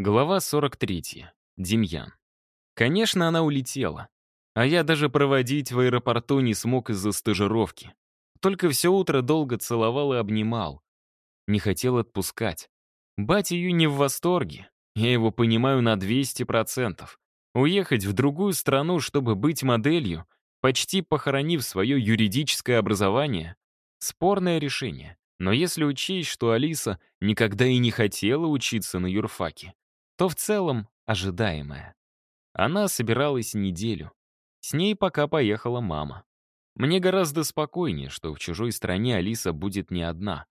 Глава 43. Демьян. Конечно, она улетела. А я даже проводить в аэропорту не смог из-за стажировки. Только все утро долго целовал и обнимал. Не хотел отпускать. Батя ее не в восторге. Я его понимаю на 200%. Уехать в другую страну, чтобы быть моделью, почти похоронив свое юридическое образование, спорное решение. Но если учесть, что Алиса никогда и не хотела учиться на юрфаке, то в целом ожидаемое. Она собиралась неделю. С ней пока поехала мама. Мне гораздо спокойнее, что в чужой стране Алиса будет не одна.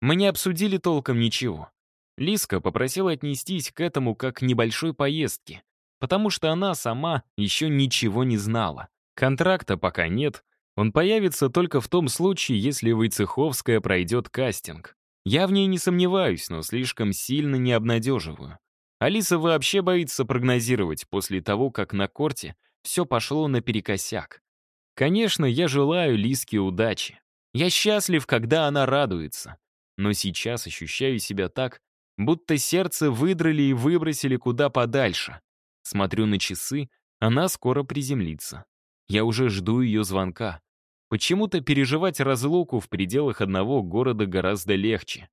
Мы не обсудили толком ничего. Лиска попросила отнестись к этому как к небольшой поездке, потому что она сама еще ничего не знала. Контракта пока нет, он появится только в том случае, если Войцеховская пройдет кастинг. Я в ней не сомневаюсь, но слишком сильно не обнадеживаю. Алиса вообще боится прогнозировать после того, как на корте все пошло наперекосяк. Конечно, я желаю Лиске удачи. Я счастлив, когда она радуется. Но сейчас ощущаю себя так, будто сердце выдрали и выбросили куда подальше. Смотрю на часы, она скоро приземлится. Я уже жду ее звонка. Почему-то переживать разлуку в пределах одного города гораздо легче.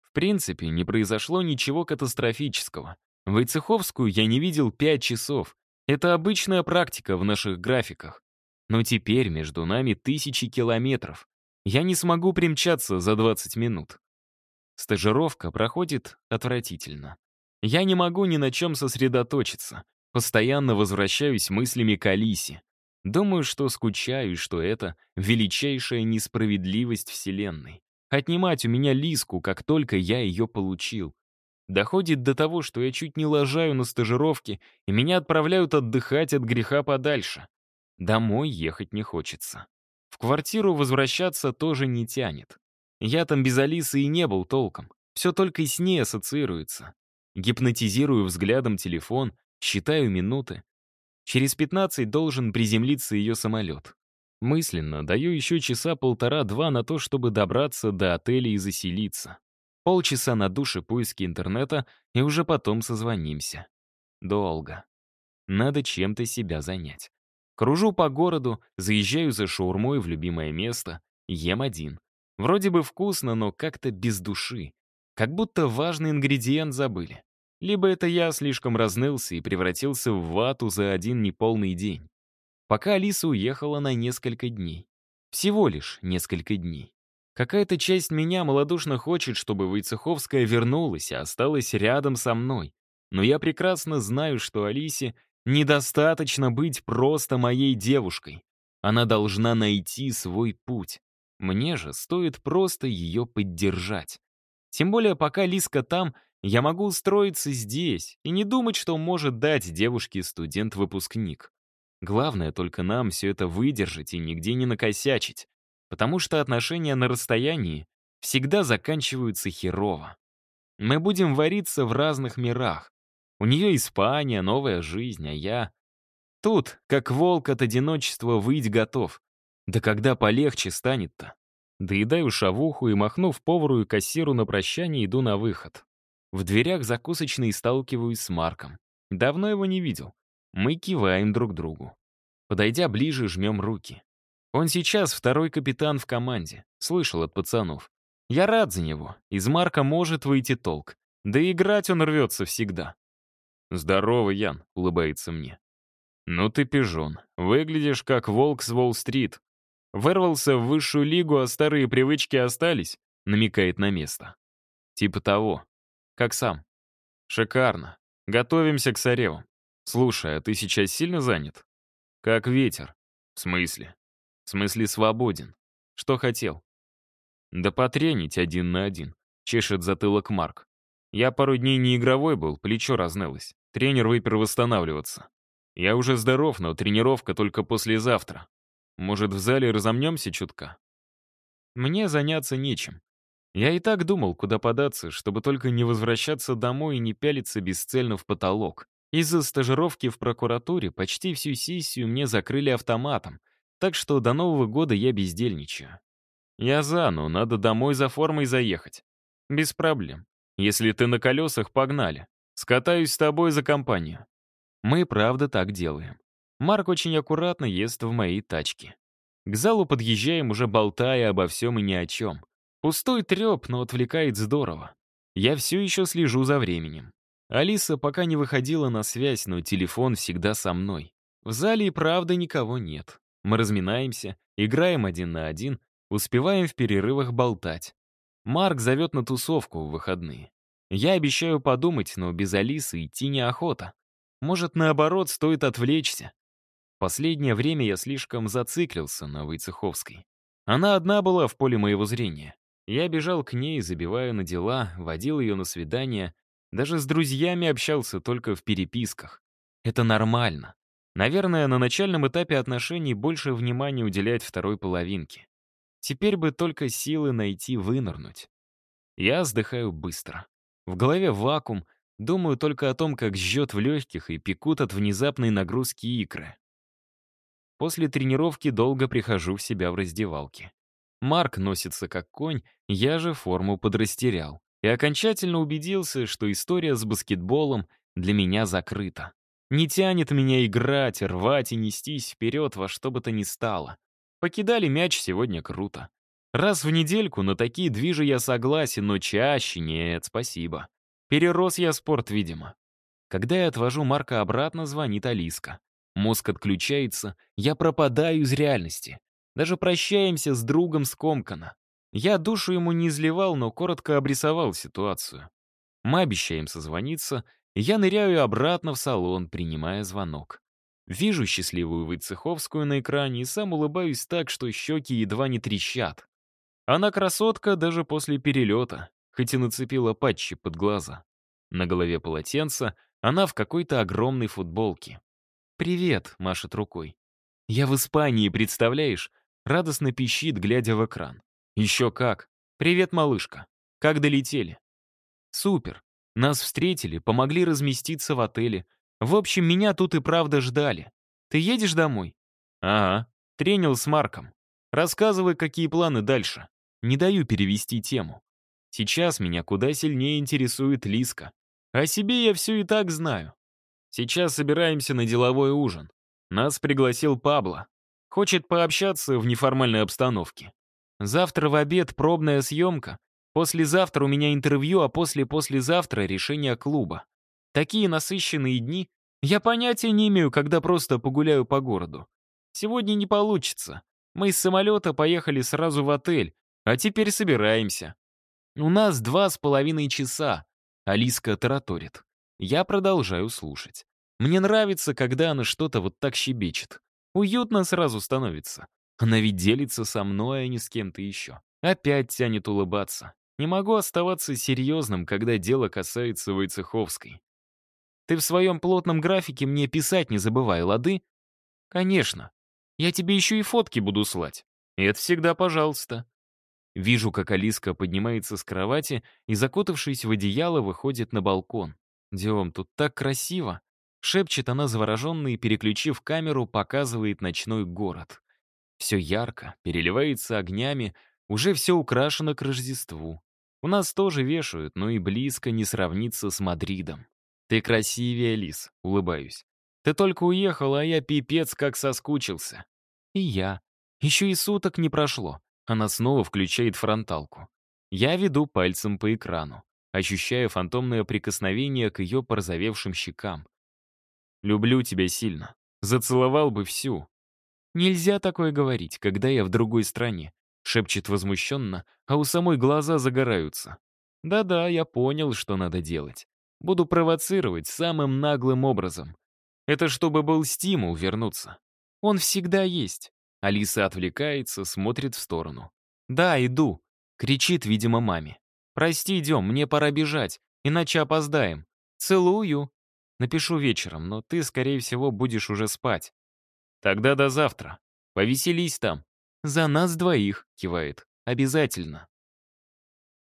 В принципе, не произошло ничего катастрофического. Войцеховскую я не видел пять часов. Это обычная практика в наших графиках. Но теперь между нами тысячи километров. Я не смогу примчаться за 20 минут. Стажировка проходит отвратительно. Я не могу ни на чем сосредоточиться. Постоянно возвращаюсь мыслями к Алисе. Думаю, что скучаю, и что это величайшая несправедливость Вселенной. Отнимать у меня Лиску, как только я ее получил. Доходит до того, что я чуть не лажаю на стажировке, и меня отправляют отдыхать от греха подальше. Домой ехать не хочется. В квартиру возвращаться тоже не тянет. Я там без Алисы и не был толком. Все только с ней ассоциируется. Гипнотизирую взглядом телефон, считаю минуты. Через 15 должен приземлиться ее самолет. Мысленно даю еще часа полтора-два на то, чтобы добраться до отеля и заселиться. Полчаса на душе поиски интернета, и уже потом созвонимся. Долго. Надо чем-то себя занять. Кружу по городу, заезжаю за шаурмой в любимое место, ем один. Вроде бы вкусно, но как-то без души. Как будто важный ингредиент забыли. Либо это я слишком разнылся и превратился в вату за один неполный день. Пока Алиса уехала на несколько дней. Всего лишь несколько дней. Какая-то часть меня малодушно хочет, чтобы Войцеховская вернулась и осталась рядом со мной. Но я прекрасно знаю, что Алисе недостаточно быть просто моей девушкой. Она должна найти свой путь. Мне же стоит просто ее поддержать. Тем более, пока Лиска там, я могу устроиться здесь и не думать, что может дать девушке студент-выпускник. Главное только нам все это выдержать и нигде не накосячить потому что отношения на расстоянии всегда заканчиваются херово. Мы будем вариться в разных мирах. У нее Испания, новая жизнь, а я... Тут, как волк от одиночества, выйти готов. Да когда полегче станет-то? Доедаю шавуху и, махнув повару и кассиру на прощание, иду на выход. В дверях закусочной сталкиваюсь с Марком. Давно его не видел. Мы киваем друг другу. Подойдя ближе, жмем руки. Он сейчас второй капитан в команде, слышал от пацанов. Я рад за него, из Марка может выйти толк. Да и играть он рвется всегда. «Здорово, Ян», — улыбается мне. «Ну ты пижон, выглядишь как волк с Уолл-стрит. Вырвался в высшую лигу, а старые привычки остались», — намекает на место. «Типа того. Как сам?» «Шикарно. Готовимся к Сареву. Слушай, а ты сейчас сильно занят?» «Как ветер». «В смысле?» В смысле свободен. Что хотел? Да потренить один на один. Чешет затылок Марк. Я пару дней не игровой был, плечо разнылось. Тренер выпер восстанавливаться. Я уже здоров, но тренировка только послезавтра. Может, в зале разомнемся чутка? Мне заняться нечем. Я и так думал, куда податься, чтобы только не возвращаться домой и не пялиться бесцельно в потолок. Из-за стажировки в прокуратуре почти всю сессию мне закрыли автоматом, так что до Нового года я бездельничаю. Я за, но надо домой за формой заехать. Без проблем. Если ты на колесах, погнали. Скатаюсь с тобой за компанию». Мы правда так делаем. Марк очень аккуратно ест в моей тачке. К залу подъезжаем, уже болтая обо всем и ни о чем. Пустой треп, но отвлекает здорово. Я все еще слежу за временем. Алиса пока не выходила на связь, но телефон всегда со мной. В зале и правда никого нет. Мы разминаемся, играем один на один, успеваем в перерывах болтать. Марк зовет на тусовку в выходные. Я обещаю подумать, но без Алисы идти неохота. Может, наоборот, стоит отвлечься. Последнее время я слишком зациклился на Войцеховской. Она одна была в поле моего зрения. Я бежал к ней, забивая на дела, водил ее на свидания, даже с друзьями общался только в переписках. Это нормально. Наверное, на начальном этапе отношений больше внимания уделять второй половинке. Теперь бы только силы найти вынырнуть. Я вздыхаю быстро. В голове вакуум, думаю только о том, как жжет в легких и пекут от внезапной нагрузки икры. После тренировки долго прихожу в себя в раздевалке. Марк носится как конь, я же форму подрастерял и окончательно убедился, что история с баскетболом для меня закрыта. Не тянет меня играть, рвать и нестись вперед во что бы то ни стало. Покидали мяч сегодня круто. Раз в недельку на такие движи я согласен, но чаще нет, спасибо. Перерос я спорт, видимо. Когда я отвожу Марка обратно, звонит Алиска. Мозг отключается, я пропадаю из реальности. Даже прощаемся с другом скомканно. Я душу ему не изливал, но коротко обрисовал ситуацию. Мы обещаем созвониться, я ныряю обратно в салон, принимая звонок. Вижу счастливую Войцеховскую на экране и сам улыбаюсь так, что щеки едва не трещат. Она красотка даже после перелета, хоть и нацепила патчи под глаза. На голове полотенце, она в какой-то огромной футболке. «Привет», — машет рукой. «Я в Испании, представляешь?» Радостно пищит, глядя в экран. Еще как. Привет, малышка. Как долетели? Супер. Нас встретили, помогли разместиться в отеле. В общем, меня тут и правда ждали. Ты едешь домой? Ага. Тренил с Марком. Рассказывай, какие планы дальше. Не даю перевести тему. Сейчас меня куда сильнее интересует Лиска. О себе я все и так знаю. Сейчас собираемся на деловой ужин. Нас пригласил Пабло. Хочет пообщаться в неформальной обстановке. Завтра в обед пробная съемка. Послезавтра у меня интервью, а после-послезавтра решение клуба. Такие насыщенные дни. Я понятия не имею, когда просто погуляю по городу. Сегодня не получится. Мы из самолета поехали сразу в отель, а теперь собираемся. У нас два с половиной часа. Алиска тараторит. Я продолжаю слушать. Мне нравится, когда она что-то вот так щебечет. Уютно сразу становится. Она ведь делится со мной, а не с кем-то еще. Опять тянет улыбаться. Не могу оставаться серьезным, когда дело касается Войцеховской. Ты в своем плотном графике мне писать не забывай, лады? Конечно. Я тебе еще и фотки буду слать. И это всегда пожалуйста. Вижу, как Алиска поднимается с кровати и, закутавшись в одеяло, выходит на балкон. «Дем, тут так красиво!» Шепчет она завороженно и, переключив камеру, показывает ночной город. Все ярко, переливается огнями, уже все украшено к Рождеству. У нас тоже вешают, но и близко не сравнится с Мадридом. Ты красивее, Лис, улыбаюсь. Ты только уехала, а я пипец как соскучился. И я. Еще и суток не прошло. Она снова включает фронталку. Я веду пальцем по экрану, ощущая фантомное прикосновение к ее порозовевшим щекам. Люблю тебя сильно. Зацеловал бы всю, «Нельзя такое говорить, когда я в другой стране», — шепчет возмущенно, а у самой глаза загораются. «Да-да, я понял, что надо делать. Буду провоцировать самым наглым образом. Это чтобы был стимул вернуться. Он всегда есть». Алиса отвлекается, смотрит в сторону. «Да, иду», — кричит, видимо, маме. «Прости, идем, мне пора бежать, иначе опоздаем. Целую». Напишу вечером, но ты, скорее всего, будешь уже спать. «Тогда до завтра. Повеселись там». «За нас двоих», — кивает. «Обязательно».